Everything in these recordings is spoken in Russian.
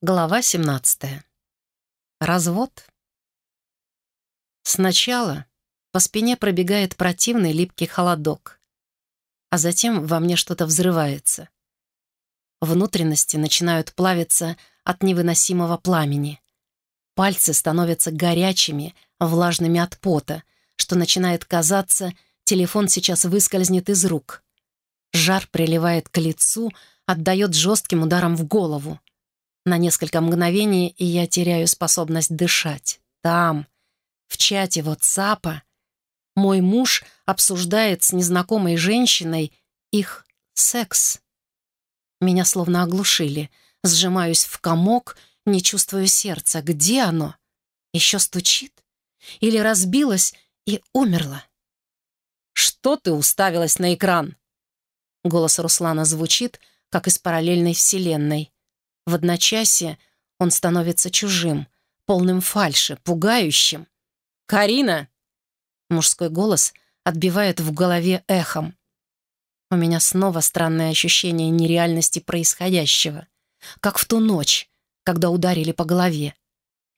Глава 17. Развод. Сначала по спине пробегает противный липкий холодок, а затем во мне что-то взрывается. Внутренности начинают плавиться от невыносимого пламени. Пальцы становятся горячими, влажными от пота, что начинает казаться, телефон сейчас выскользнет из рук. Жар приливает к лицу, отдает жестким ударом в голову. На несколько мгновений, и я теряю способность дышать. Там, в чате WhatsApp, мой муж обсуждает с незнакомой женщиной их секс. Меня словно оглушили. Сжимаюсь в комок, не чувствую сердца. Где оно? Еще стучит? Или разбилось и умерло? «Что ты уставилась на экран?» Голос Руслана звучит, как из параллельной вселенной. В одночасье он становится чужим, полным фальши, пугающим. «Карина!» Мужской голос отбивает в голове эхом. У меня снова странное ощущение нереальности происходящего. Как в ту ночь, когда ударили по голове.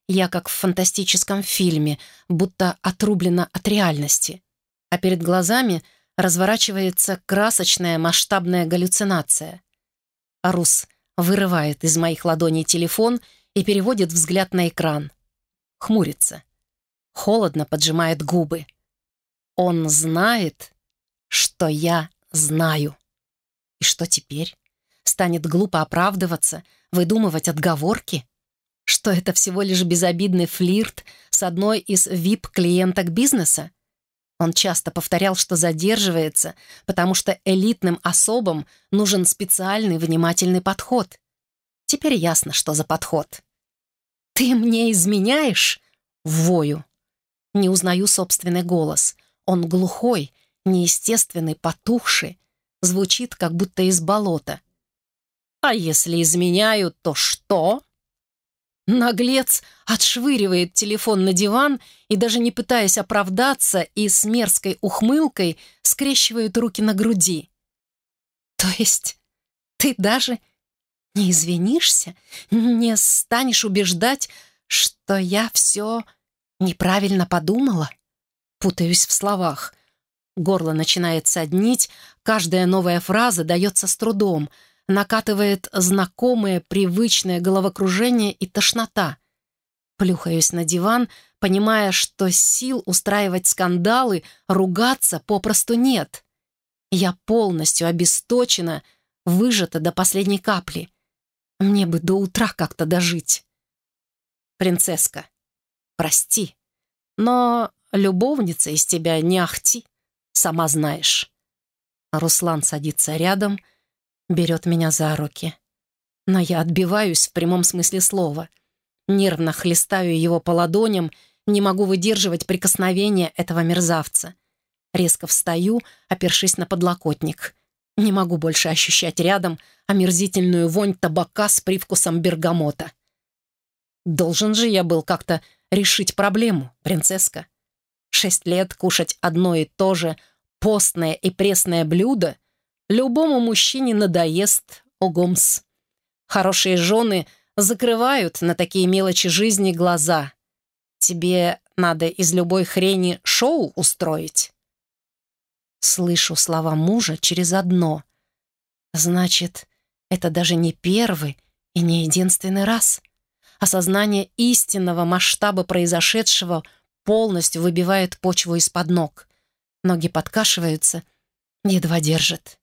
Я как в фантастическом фильме, будто отрублена от реальности. А перед глазами разворачивается красочная масштабная галлюцинация. Арус вырывает из моих ладоней телефон и переводит взгляд на экран. Хмурится. Холодно поджимает губы. Он знает, что я знаю. И что теперь? Станет глупо оправдываться, выдумывать отговорки? Что это всего лишь безобидный флирт с одной из вип-клиенток бизнеса? Он часто повторял, что задерживается, потому что элитным особам нужен специальный внимательный подход. Теперь ясно, что за подход. «Ты мне изменяешь?» Вою. Не узнаю собственный голос. Он глухой, неестественный, потухший. Звучит, как будто из болота. «А если изменяю, то что?» Наглец отшвыривает телефон на диван и, даже не пытаясь оправдаться и с мерзкой ухмылкой, скрещивает руки на груди. «То есть ты даже не извинишься, не станешь убеждать, что я все неправильно подумала?» Путаюсь в словах. Горло начинает соднить, каждая новая фраза дается с трудом — накатывает знакомое, привычное головокружение и тошнота. Плюхаюсь на диван, понимая, что сил устраивать скандалы, ругаться попросту нет. Я полностью обесточена, выжата до последней капли. Мне бы до утра как-то дожить. Принцесска, прости, но любовница из тебя не ахти, сама знаешь. Руслан садится рядом — берет меня за руки. Но я отбиваюсь в прямом смысле слова. Нервно хлестаю его по ладоням, не могу выдерживать прикосновения этого мерзавца. Резко встаю, опершись на подлокотник. Не могу больше ощущать рядом омерзительную вонь табака с привкусом бергамота. Должен же я был как-то решить проблему, принцесска. Шесть лет кушать одно и то же постное и пресное блюдо — Любому мужчине надоест огомс. Хорошие жены закрывают на такие мелочи жизни глаза. Тебе надо из любой хрени шоу устроить. Слышу слова мужа через одно. Значит, это даже не первый и не единственный раз. Осознание истинного масштаба произошедшего полностью выбивает почву из-под ног. Ноги подкашиваются, едва держит.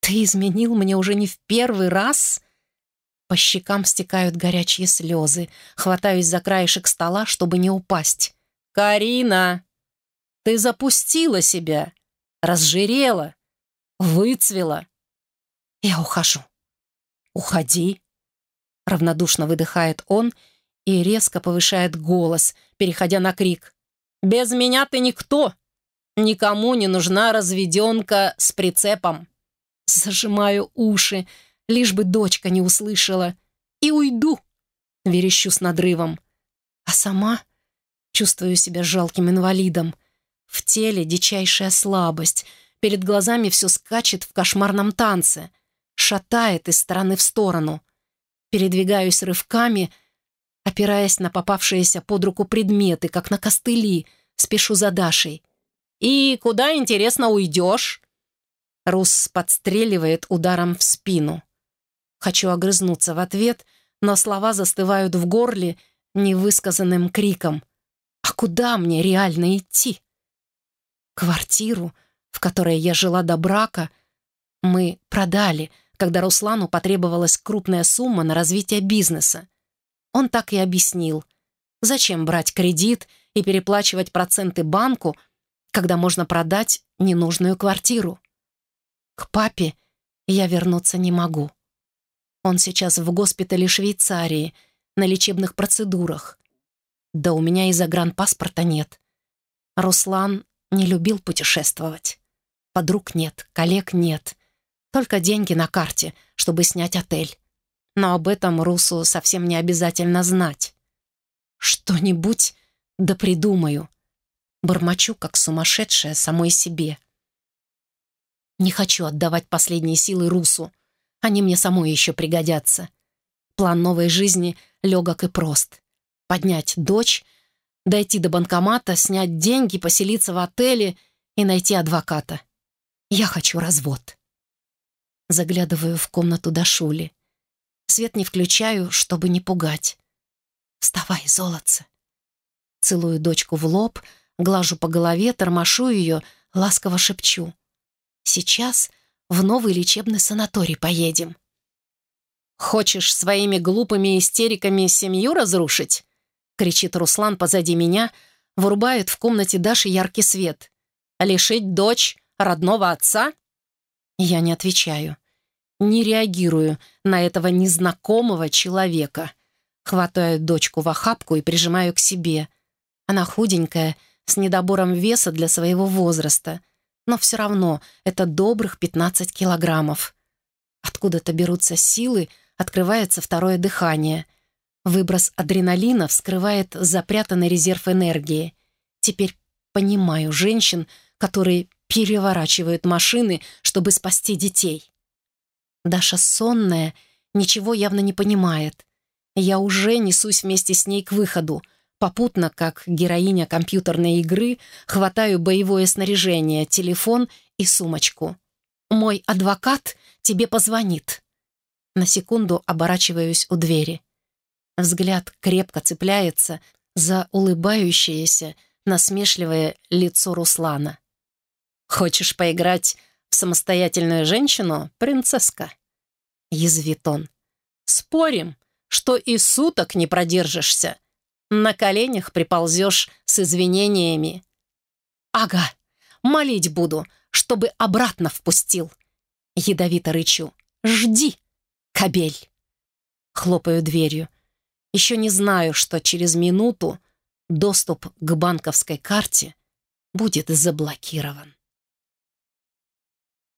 «Ты изменил мне уже не в первый раз?» По щекам стекают горячие слезы. Хватаюсь за краешек стола, чтобы не упасть. «Карина, ты запустила себя, разжирела, выцвела». «Я ухожу». «Уходи», — равнодушно выдыхает он и резко повышает голос, переходя на крик. «Без меня ты никто! Никому не нужна разведенка с прицепом!» Зажимаю уши, лишь бы дочка не услышала. И уйду, верещу с надрывом. А сама чувствую себя жалким инвалидом. В теле дичайшая слабость. Перед глазами все скачет в кошмарном танце. Шатает из стороны в сторону. Передвигаюсь рывками, опираясь на попавшиеся под руку предметы, как на костыли, спешу за Дашей. «И куда, интересно, уйдешь?» Рус подстреливает ударом в спину. Хочу огрызнуться в ответ, но слова застывают в горле невысказанным криком. «А куда мне реально идти?» Квартиру, в которой я жила до брака, мы продали, когда Руслану потребовалась крупная сумма на развитие бизнеса. Он так и объяснил. Зачем брать кредит и переплачивать проценты банку, когда можно продать ненужную квартиру? К папе я вернуться не могу. Он сейчас в госпитале Швейцарии, на лечебных процедурах. Да у меня и загранпаспорта нет. Руслан не любил путешествовать. Подруг нет, коллег нет. Только деньги на карте, чтобы снять отель. Но об этом Русу совсем не обязательно знать. Что-нибудь да придумаю. Бормочу, как сумасшедшая самой себе. Не хочу отдавать последние силы Русу. Они мне самой еще пригодятся. План новой жизни легок и прост. Поднять дочь, дойти до банкомата, снять деньги, поселиться в отеле и найти адвоката. Я хочу развод. Заглядываю в комнату до Шули. Свет не включаю, чтобы не пугать. «Вставай, золотце!» Целую дочку в лоб, глажу по голове, тормошу ее, ласково шепчу. «Сейчас в новый лечебный санаторий поедем». «Хочешь своими глупыми истериками семью разрушить?» — кричит Руслан позади меня, вырубает в комнате Даши яркий свет. «Лишить дочь родного отца?» Я не отвечаю. Не реагирую на этого незнакомого человека. Хватаю дочку в охапку и прижимаю к себе. Она худенькая, с недобором веса для своего возраста. Но все равно это добрых 15 килограммов. Откуда-то берутся силы, открывается второе дыхание. Выброс адреналина вскрывает запрятанный резерв энергии. Теперь понимаю женщин, которые переворачивают машины, чтобы спасти детей. Даша сонная, ничего явно не понимает. Я уже несусь вместе с ней к выходу. Попутно, как героиня компьютерной игры, хватаю боевое снаряжение, телефон и сумочку. «Мой адвокат тебе позвонит». На секунду оборачиваюсь у двери. Взгляд крепко цепляется за улыбающееся, насмешливое лицо Руслана. «Хочешь поиграть в самостоятельную женщину, принцесска?» Язвит он. «Спорим, что и суток не продержишься. На коленях приползешь с извинениями». «Ага, молить буду, чтобы обратно впустил». Ядовито рычу. «Жди, кобель!» Хлопаю дверью. Еще не знаю, что через минуту доступ к банковской карте будет заблокирован.